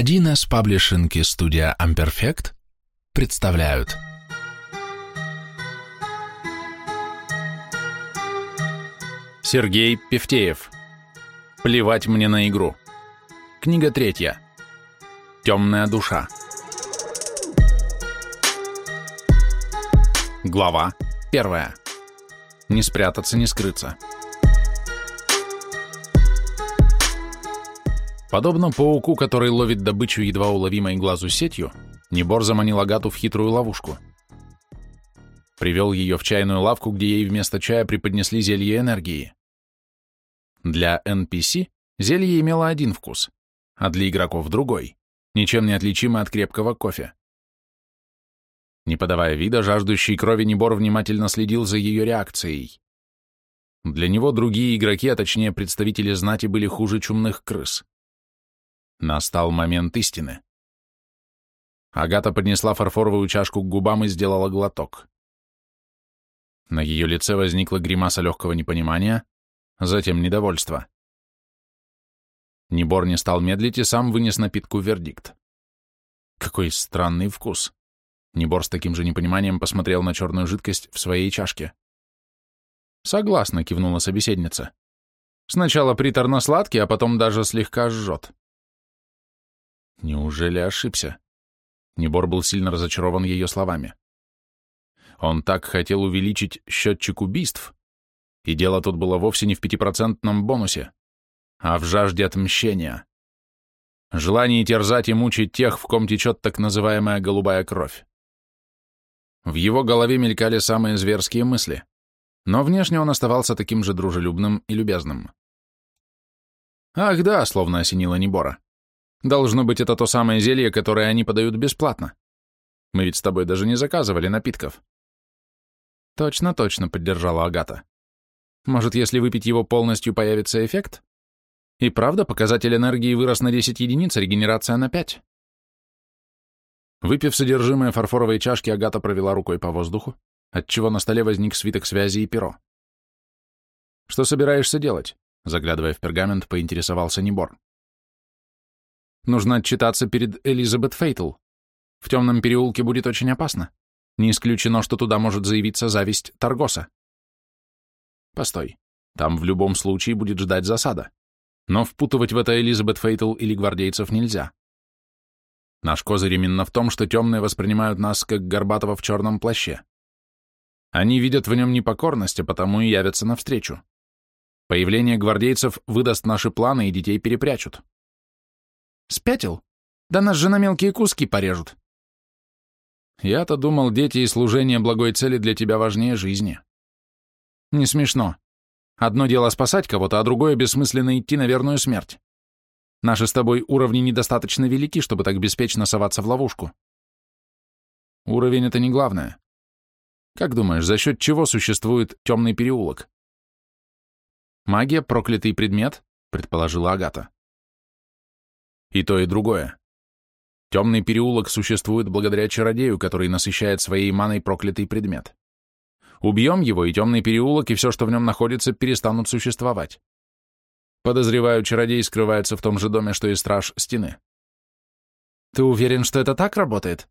1С Паблишинг и студия Amperfect представляют. Сергей Певтеев. Плевать мне на игру Книга третья. Темная душа Глава первая. Не спрятаться, не скрыться Подобно пауку, который ловит добычу едва уловимой глазу сетью, Небор заманил Агату в хитрую ловушку. Привел ее в чайную лавку, где ей вместо чая преподнесли зелье энергии. Для NPC зелье имело один вкус, а для игроков другой, ничем не отличимый от крепкого кофе. Не подавая вида, жаждущий крови Небор внимательно следил за ее реакцией. Для него другие игроки, а точнее представители знати, были хуже чумных крыс. Настал момент истины. Агата поднесла фарфоровую чашку к губам и сделала глоток. На ее лице возникла гримаса легкого непонимания, затем недовольства. Небор не стал медлить и сам вынес напитку вердикт. Какой странный вкус. Небор с таким же непониманием посмотрел на черную жидкость в своей чашке. «Согласна», — кивнула собеседница. «Сначала приторно-сладкий, а потом даже слегка жжет. Неужели ошибся? Небор был сильно разочарован ее словами. Он так хотел увеличить счетчик убийств, и дело тут было вовсе не в пятипроцентном бонусе, а в жажде отмщения. Желание терзать и мучить тех, в ком течет так называемая голубая кровь. В его голове мелькали самые зверские мысли, но внешне он оставался таким же дружелюбным и любезным. «Ах да», — словно осенило Небора. Должно быть, это то самое зелье, которое они подают бесплатно. Мы ведь с тобой даже не заказывали напитков. Точно, точно, поддержала Агата. Может, если выпить его полностью, появится эффект? И правда, показатель энергии вырос на 10 единиц, а регенерация на 5. Выпив содержимое фарфоровой чашки, Агата провела рукой по воздуху, отчего на столе возник свиток связи и перо. «Что собираешься делать?» Заглядывая в пергамент, поинтересовался Небор. Нужно отчитаться перед Элизабет Фейтл. В темном переулке будет очень опасно. Не исключено, что туда может заявиться зависть Таргоса. Постой. Там в любом случае будет ждать засада. Но впутывать в это Элизабет Фейтл или гвардейцев нельзя. Наш козырь именно в том, что темные воспринимают нас как Горбатого в черном плаще. Они видят в нем непокорность, а потому и явятся навстречу. Появление гвардейцев выдаст наши планы и детей перепрячут. Спятил? Да нас же на мелкие куски порежут. Я-то думал, дети и служение благой цели для тебя важнее жизни. Не смешно. Одно дело спасать кого-то, а другое бессмысленно идти на верную смерть. Наши с тобой уровни недостаточно велики, чтобы так беспечно соваться в ловушку. Уровень — это не главное. Как думаешь, за счет чего существует темный переулок? Магия — проклятый предмет, предположила Агата. И то, и другое. Темный переулок существует благодаря чародею, который насыщает своей маной проклятый предмет. Убьем его, и темный переулок, и все, что в нем находится, перестанут существовать. Подозреваю, чародей скрывается в том же доме, что и страж стены. Ты уверен, что это так работает?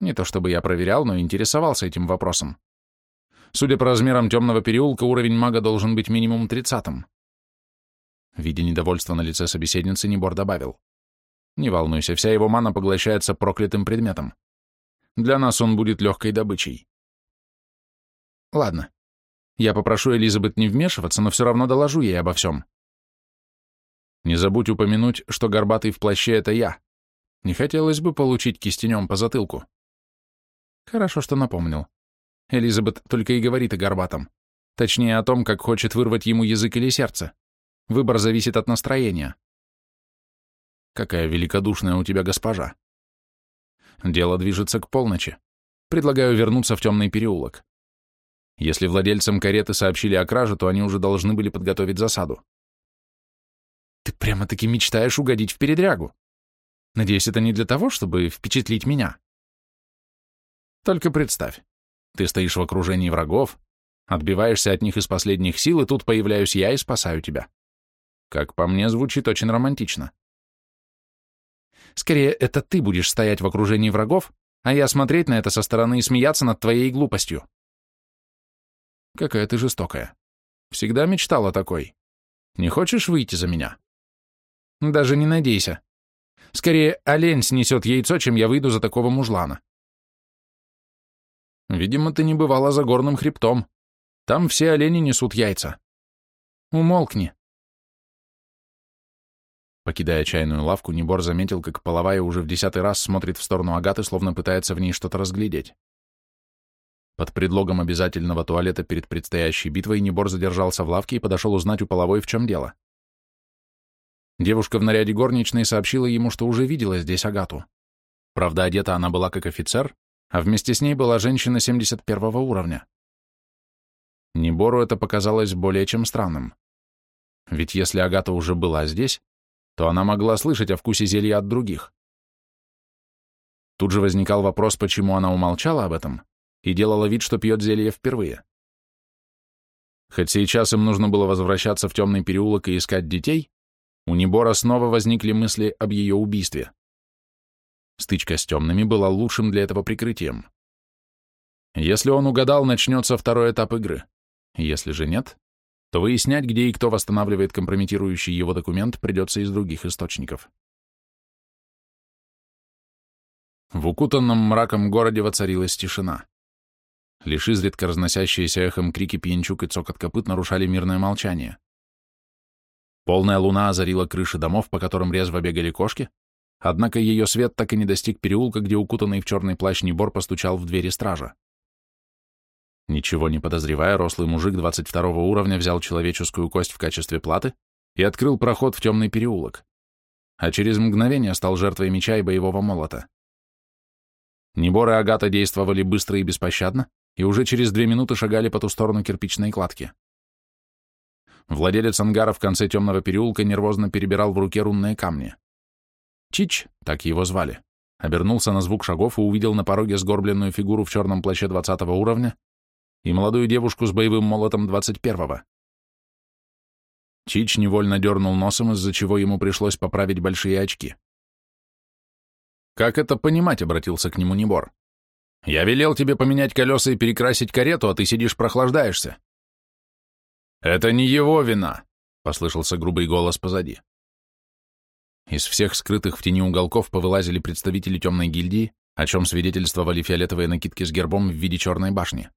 Не то чтобы я проверял, но интересовался этим вопросом. Судя по размерам темного переулка, уровень мага должен быть минимум тридцатым. Видя недовольство на лице собеседницы, Небор добавил. «Не волнуйся, вся его мана поглощается проклятым предметом. Для нас он будет легкой добычей». «Ладно. Я попрошу Элизабет не вмешиваться, но все равно доложу ей обо всем». «Не забудь упомянуть, что горбатый в плаще — это я. Не хотелось бы получить кистенем по затылку». «Хорошо, что напомнил. Элизабет только и говорит о горбатом. Точнее, о том, как хочет вырвать ему язык или сердце. Выбор зависит от настроения. Какая великодушная у тебя госпожа. Дело движется к полночи. Предлагаю вернуться в темный переулок. Если владельцам кареты сообщили о краже, то они уже должны были подготовить засаду. Ты прямо-таки мечтаешь угодить в передрягу. Надеюсь, это не для того, чтобы впечатлить меня. Только представь, ты стоишь в окружении врагов, отбиваешься от них из последних сил, и тут появляюсь я и спасаю тебя. Как по мне, звучит очень романтично. Скорее, это ты будешь стоять в окружении врагов, а я смотреть на это со стороны и смеяться над твоей глупостью. Какая ты жестокая. Всегда мечтала такой. Не хочешь выйти за меня? Даже не надейся. Скорее, олень снесет яйцо, чем я выйду за такого мужлана. Видимо, ты не бывала за горным хребтом. Там все олени несут яйца. Умолкни. Покидая чайную лавку, Небор заметил, как половая уже в десятый раз смотрит в сторону Агаты, словно пытается в ней что-то разглядеть. Под предлогом обязательного туалета перед предстоящей битвой Небор задержался в лавке и подошел узнать у половой, в чем дело. Девушка в наряде горничной сообщила ему, что уже видела здесь Агату. Правда, одета она была как офицер, а вместе с ней была женщина 71 уровня. Небору это показалось более чем странным. Ведь если Агата уже была здесь, то она могла слышать о вкусе зелья от других. Тут же возникал вопрос, почему она умолчала об этом и делала вид, что пьет зелье впервые. Хоть сейчас им нужно было возвращаться в темный переулок и искать детей, у Небора снова возникли мысли об ее убийстве. Стычка с темными была лучшим для этого прикрытием. Если он угадал, начнется второй этап игры. Если же нет, то выяснять, где и кто восстанавливает компрометирующий его документ, придется из других источников. В укутанном мраком городе воцарилась тишина. Лишь изредка разносящиеся эхом крики пьянчук и цокот копыт нарушали мирное молчание. Полная луна озарила крыши домов, по которым резво бегали кошки, однако ее свет так и не достиг переулка, где укутанный в черный плащ Небор постучал в двери стража. Ничего не подозревая, рослый мужик 22 уровня взял человеческую кость в качестве платы и открыл проход в темный переулок, а через мгновение стал жертвой меча и боевого молота. Небор и Агата действовали быстро и беспощадно, и уже через две минуты шагали по ту сторону кирпичной кладки. Владелец ангара в конце темного переулка нервозно перебирал в руке рунные камни. Чич, так его звали, обернулся на звук шагов и увидел на пороге сгорбленную фигуру в черном плаще двадцатого уровня и молодую девушку с боевым молотом двадцать первого. Чич невольно дернул носом, из-за чего ему пришлось поправить большие очки. «Как это понимать?» — обратился к нему Небор. «Я велел тебе поменять колеса и перекрасить карету, а ты сидишь прохлаждаешься. «Это не его вина», — послышался грубый голос позади. Из всех скрытых в тени уголков повылазили представители темной гильдии, о чем свидетельствовали фиолетовые накидки с гербом в виде черной башни.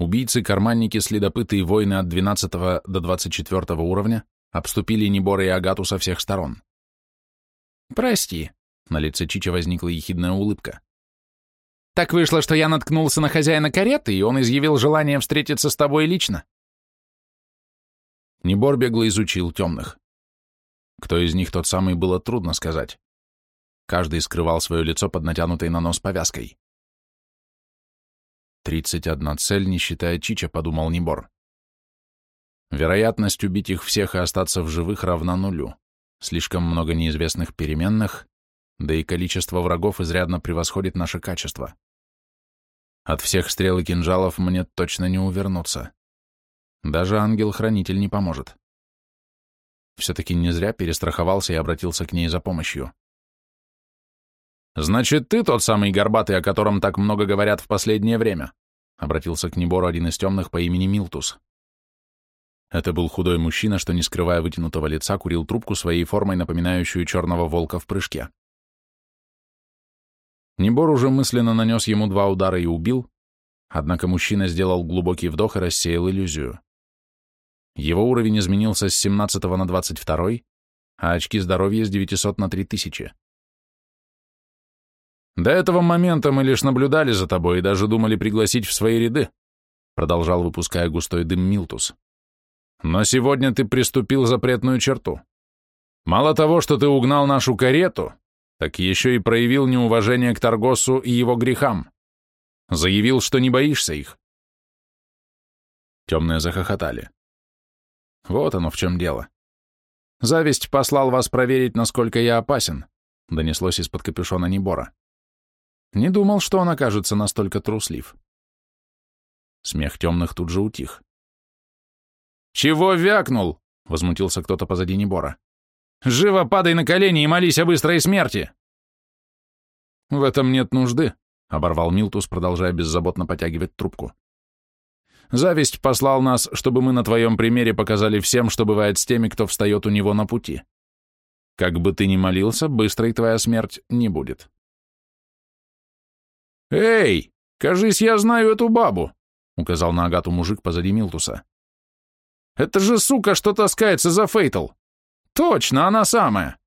Убийцы, карманники, следопыты и воины от 12 до 24 уровня обступили Небора и Агату со всех сторон. «Прости», — на лице Чича возникла ехидная улыбка. «Так вышло, что я наткнулся на хозяина кареты, и он изъявил желание встретиться с тобой лично. Небор бегло изучил темных. Кто из них тот самый, было трудно сказать. Каждый скрывал свое лицо под натянутой на нос повязкой. «Тридцать одна цель, не считая Чича», — подумал Небор. Вероятность убить их всех и остаться в живых равна нулю. Слишком много неизвестных переменных, да и количество врагов изрядно превосходит наше качество. От всех стрел и кинжалов мне точно не увернуться. Даже ангел-хранитель не поможет. Все-таки не зря перестраховался и обратился к ней за помощью. «Значит, ты тот самый горбатый, о котором так много говорят в последнее время?» обратился к Небору один из темных по имени Милтус. Это был худой мужчина, что, не скрывая вытянутого лица, курил трубку своей формой, напоминающую черного волка в прыжке. Небор уже мысленно нанес ему два удара и убил, однако мужчина сделал глубокий вдох и рассеял иллюзию. Его уровень изменился с 17 на 22, а очки здоровья с 900 на 3000. «До этого момента мы лишь наблюдали за тобой и даже думали пригласить в свои ряды», продолжал, выпуская густой дым Милтус. «Но сегодня ты приступил запретную черту. Мало того, что ты угнал нашу карету, так еще и проявил неуважение к Таргосу и его грехам. Заявил, что не боишься их». Темные захохотали. Вот оно в чем дело. Зависть послал вас проверить, насколько я опасен, донеслось из-под капюшона Небора. Не думал, что он окажется настолько труслив. Смех темных тут же утих. «Чего вякнул?» — возмутился кто-то позади Небора. Живо падай на колени и молись о быстрой смерти!» «В этом нет нужды», — оборвал Милтус, продолжая беззаботно потягивать трубку. «Зависть послал нас, чтобы мы на твоем примере показали всем, что бывает с теми, кто встает у него на пути. Как бы ты ни молился, быстрой твоя смерть не будет». «Эй, кажись, я знаю эту бабу», — указал на Агату мужик позади Милтуса. «Это же сука, что таскается за Фейтл! Точно, она самая!»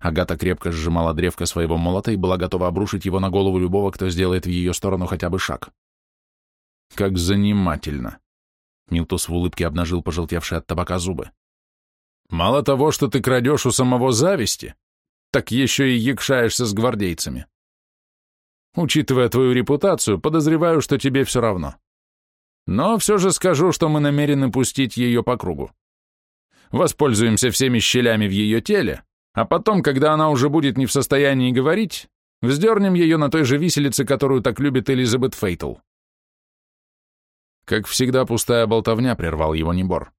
Агата крепко сжимала древко своего молота и была готова обрушить его на голову любого, кто сделает в ее сторону хотя бы шаг. Как занимательно. Милтус в улыбке обнажил пожелтевшие от табака зубы. Мало того, что ты крадешь у самого зависти, так еще и якшаешься с гвардейцами. Учитывая твою репутацию, подозреваю, что тебе все равно. Но все же скажу, что мы намерены пустить ее по кругу. Воспользуемся всеми щелями в ее теле, а потом, когда она уже будет не в состоянии говорить, вздернем ее на той же виселице, которую так любит Элизабет Фейтл. Как всегда, пустая болтовня прервал его Небор.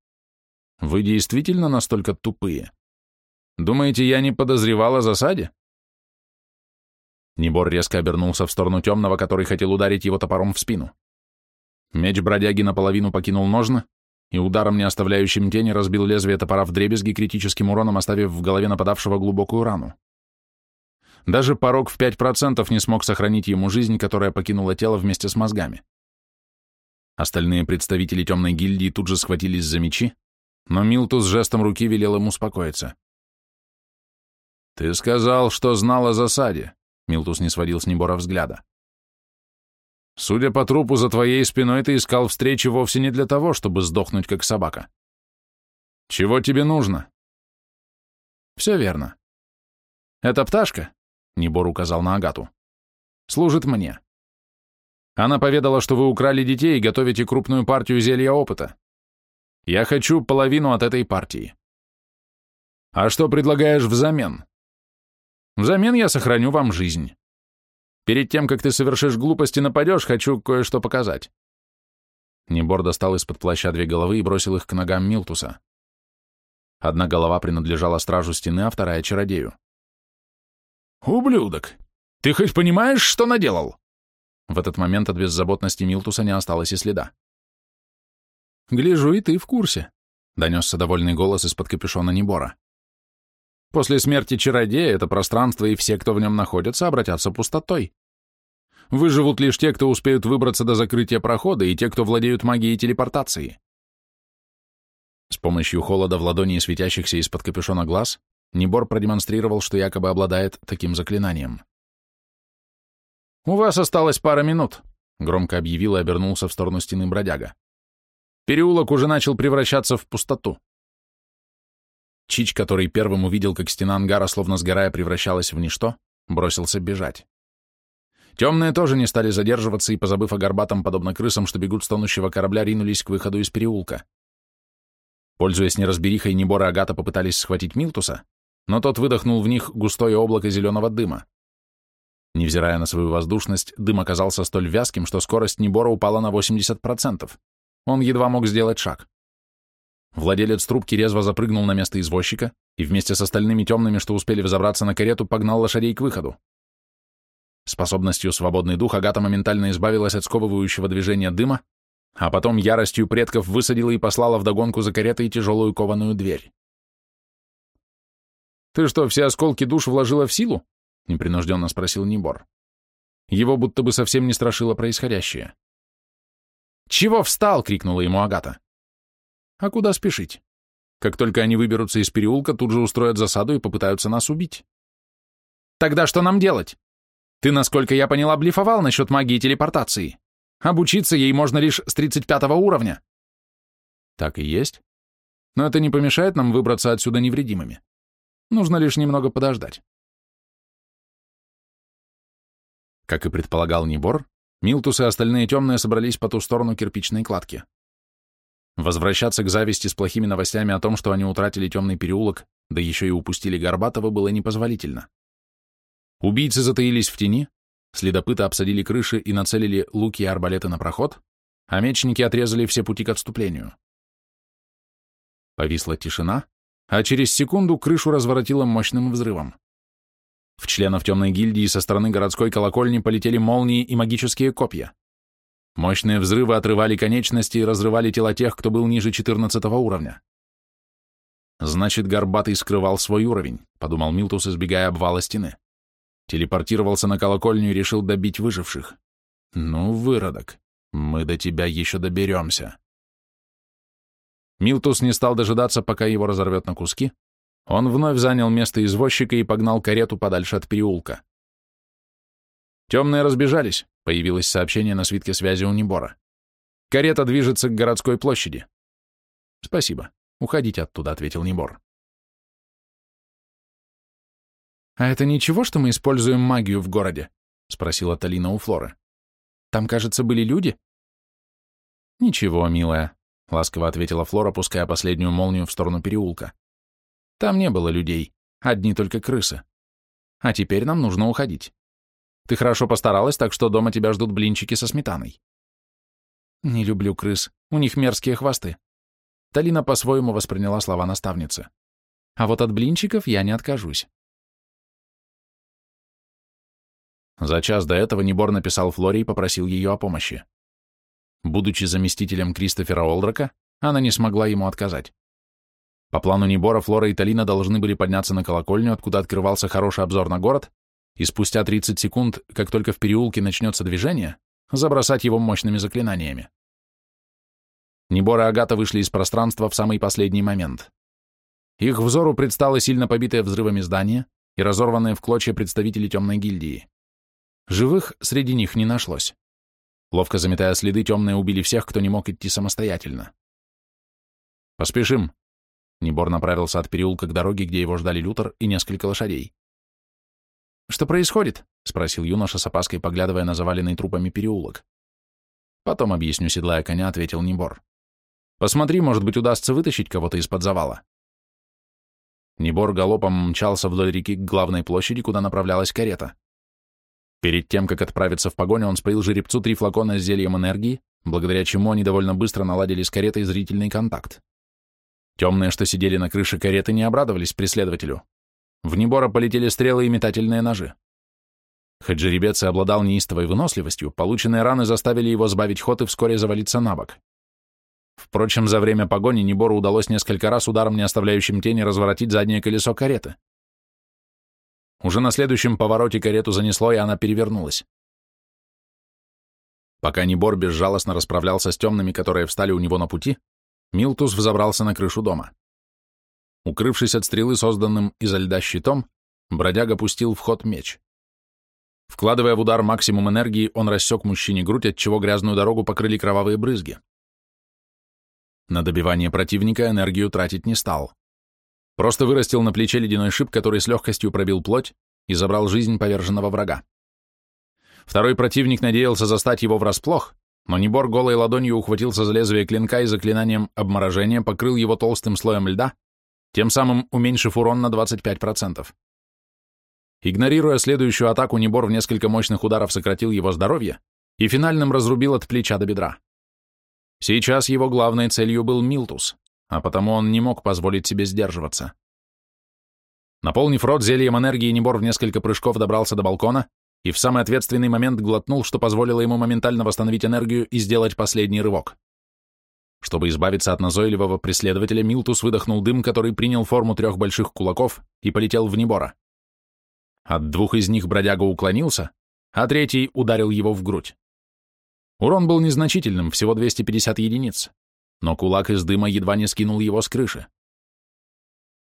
Вы действительно настолько тупые? Думаете, я не подозревал о засаде? Небор резко обернулся в сторону темного, который хотел ударить его топором в спину. Меч бродяги наполовину покинул ножны, и ударом, не оставляющим тени, разбил лезвие топора в дребезги критическим уроном, оставив в голове нападавшего глубокую рану. Даже порог в 5% не смог сохранить ему жизнь, которая покинула тело вместе с мозгами. Остальные представители темной гильдии тут же схватились за мечи, но Милтус жестом руки велел ему успокоиться. «Ты сказал, что знал о засаде», — Милтус не сводил с Небора взгляда. Судя по трупу за твоей спиной, ты искал встречи вовсе не для того, чтобы сдохнуть, как собака. Чего тебе нужно? Все верно. Эта пташка, Небор указал на Агату, служит мне. Она поведала, что вы украли детей и готовите крупную партию зелья опыта. Я хочу половину от этой партии. А что предлагаешь взамен? Взамен я сохраню вам жизнь. Перед тем, как ты совершишь глупость и нападешь, хочу кое-что показать». Небор достал из-под плаща две головы и бросил их к ногам Милтуса. Одна голова принадлежала стражу стены, а вторая — чародею. «Ублюдок! Ты хоть понимаешь, что наделал?» В этот момент от беззаботности Милтуса не осталось и следа. «Гляжу, и ты в курсе», — донесся довольный голос из-под капюшона Небора. После смерти чародея это пространство и все, кто в нем находится, обратятся пустотой. Выживут лишь те, кто успеют выбраться до закрытия прохода, и те, кто владеют магией телепортации. С помощью холода в ладони и светящихся из-под капюшона глаз Небор продемонстрировал, что якобы обладает таким заклинанием. «У вас осталось пара минут», — громко объявил и обернулся в сторону стены бродяга. «Переулок уже начал превращаться в пустоту. Чич, который первым увидел, как стена ангара, словно сгорая, превращалась в ничто, бросился бежать. Темные тоже не стали задерживаться и, позабыв о горбатом, подобно крысам, что бегут с тонущего корабля, ринулись к выходу из переулка. Пользуясь неразберихой, Небора и Агата попытались схватить Милтуса, но тот выдохнул в них густое облако зеленого дыма. Невзирая на свою воздушность, дым оказался столь вязким, что скорость Небора упала на 80%. Он едва мог сделать шаг. Владелец трубки резво запрыгнул на место извозчика и вместе с остальными темными, что успели взобраться на карету, погнал лошадей к выходу. Способностью свободный дух Агата моментально избавилась от сковывающего движения дыма, а потом яростью предков высадила и послала вдогонку за каретой тяжелую кованую дверь. «Ты что, все осколки душ вложила в силу?» — непринужденно спросил Небор. Его будто бы совсем не страшило происходящее. «Чего встал?» — крикнула ему Агата. А куда спешить? Как только они выберутся из переулка, тут же устроят засаду и попытаются нас убить. Тогда что нам делать? Ты, насколько я поняла, блефовал насчет магии телепортации. Обучиться ей можно лишь с 35 уровня. Так и есть. Но это не помешает нам выбраться отсюда невредимыми. Нужно лишь немного подождать. Как и предполагал Небор, Милтус и остальные темные собрались по ту сторону кирпичной кладки. Возвращаться к зависти с плохими новостями о том, что они утратили темный переулок, да еще и упустили Горбатова, было непозволительно. Убийцы затаились в тени, следопыты обсадили крыши и нацелили луки и арбалеты на проход, а мечники отрезали все пути к отступлению. Повисла тишина, а через секунду крышу разворотило мощным взрывом. В членов темной гильдии со стороны городской колокольни полетели молнии и магические копья. Мощные взрывы отрывали конечности и разрывали тела тех, кто был ниже 14 уровня. Значит, Горбатый скрывал свой уровень, подумал Милтус, избегая обвала стены. Телепортировался на колокольню и решил добить выживших. Ну, выродок, мы до тебя еще доберемся. Милтус не стал дожидаться, пока его разорвет на куски. Он вновь занял место извозчика и погнал карету подальше от переулка. Темные разбежались, появилось сообщение на свитке связи у Небора. Карета движется к городской площади. Спасибо. Уходите оттуда, ответил Небор. А это ничего, что мы используем магию в городе? спросила Талина у Флоры. Там, кажется, были люди? Ничего, милая, — ласково ответила Флора, пуская последнюю молнию в сторону переулка. «Там не было людей, одни только крысы. А теперь нам нужно уходить. Ты хорошо постаралась, так что дома тебя ждут блинчики со сметаной». «Не люблю крыс, у них мерзкие хвосты». Талина по-своему восприняла слова наставницы. «А вот от блинчиков я не откажусь». За час до этого Небор написал Флоре и попросил ее о помощи. Будучи заместителем Кристофера Олдрака, она не смогла ему отказать. По плану Небора, Флора и Талина должны были подняться на колокольню, откуда открывался хороший обзор на город, и спустя 30 секунд, как только в переулке начнется движение, забросать его мощными заклинаниями. Небор и Агата вышли из пространства в самый последний момент. Их взору предстало сильно побитое взрывами здание и разорванные в клочья представители темной гильдии. Живых среди них не нашлось. Ловко заметая следы, темные убили всех, кто не мог идти самостоятельно. «Поспешим!» Небор направился от переулка к дороге, где его ждали Лютер и несколько лошадей. «Что происходит?» — спросил юноша с опаской, поглядывая на заваленный трупами переулок. «Потом объясню, седлая коня», — ответил Небор. «Посмотри, может быть, удастся вытащить кого-то из-под завала». Небор галопом мчался вдоль реки к главной площади, куда направлялась карета. Перед тем, как отправиться в погоню, он споил жеребцу три флакона с зельем энергии, благодаря чему они довольно быстро наладили с каретой зрительный контакт. Темные, что сидели на крыше кареты, не обрадовались преследователю. В Небора полетели стрелы и метательные ножи. Хоть жеребец и обладал неистовой выносливостью, полученные раны заставили его сбавить ход и вскоре завалиться на бок. Впрочем, за время погони Небору удалось несколько раз ударом, не оставляющим тени, разворотить заднее колесо кареты. Уже на следующем повороте карету занесло, и она перевернулась. Пока Небор безжалостно расправлялся с темными, которые встали у него на пути, Милтус взобрался на крышу дома. Укрывшись от стрелы, созданным изо льда щитом, бродяга пустил в ход меч. Вкладывая в удар максимум энергии, он рассек мужчине грудь, отчего грязную дорогу покрыли кровавые брызги. На добивание противника энергию тратить не стал. Просто вырастил на плече ледяной шип, который с легкостью пробил плоть и забрал жизнь поверженного врага. Второй противник надеялся застать его врасплох, но Небор голой ладонью ухватился за лезвие клинка и заклинанием обморожения покрыл его толстым слоем льда, тем самым уменьшив урон на 25%. Игнорируя следующую атаку, Небор в несколько мощных ударов сократил его здоровье и финальным разрубил от плеча до бедра. Сейчас его главной целью был Милтус а потому он не мог позволить себе сдерживаться. Наполнив рот зельем энергии, Небор в несколько прыжков добрался до балкона и в самый ответственный момент глотнул, что позволило ему моментально восстановить энергию и сделать последний рывок. Чтобы избавиться от назойливого преследователя, Милтус выдохнул дым, который принял форму трех больших кулаков и полетел в Небора. От двух из них бродяга уклонился, а третий ударил его в грудь. Урон был незначительным, всего 250 единиц, но кулак из дыма едва не скинул его с крыши.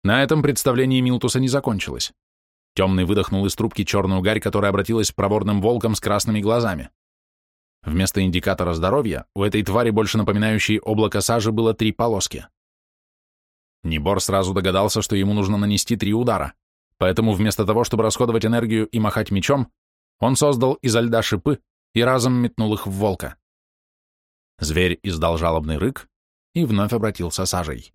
На этом представление Милтуса не закончилось. Темный выдохнул из трубки черную гарь, которая обратилась проворным волком с красными глазами. Вместо индикатора здоровья у этой твари, больше напоминающей облако сажи, было три полоски. Небор сразу догадался, что ему нужно нанести три удара, поэтому вместо того, чтобы расходовать энергию и махать мечом, он создал изо льда шипы и разом метнул их в волка. Зверь издал жалобный рык, и вновь обратился сажей.